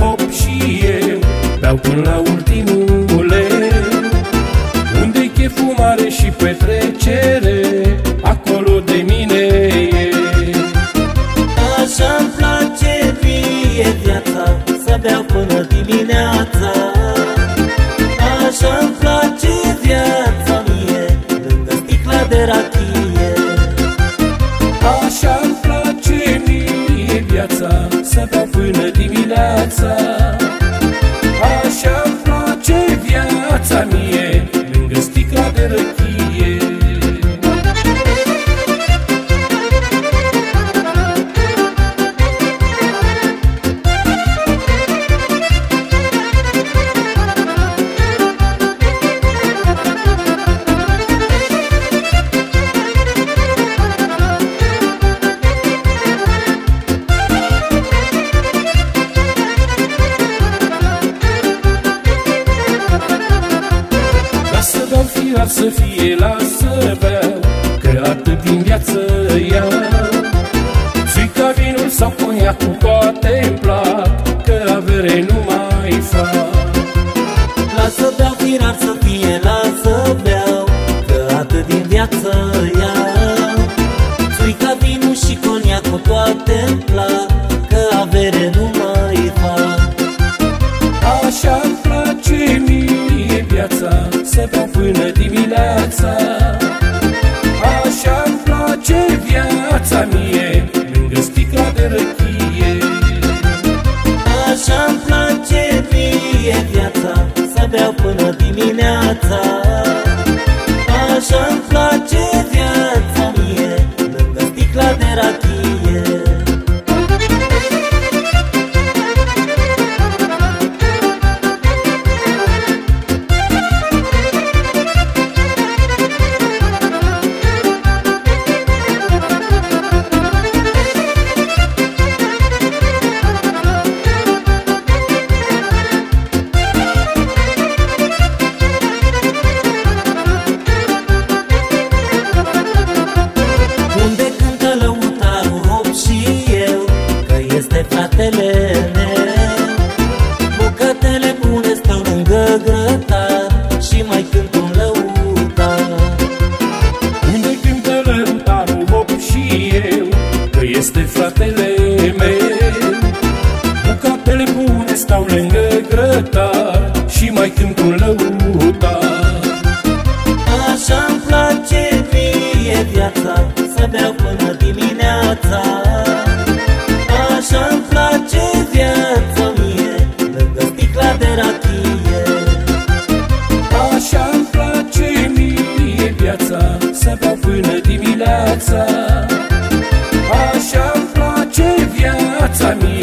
hop și eu Beau până la urmă. Viața să fie, lasă beau Că atât din viață iau Țica vinul sau coniacul toate îmi plac Că avere nu mai fac. Lasă beau firar să fie, lasă beau Că atât din viață viața mie Lângă sticla de răchie. Așa-mi place mie viața Să beau până dimineața. Așa-mi place Că este time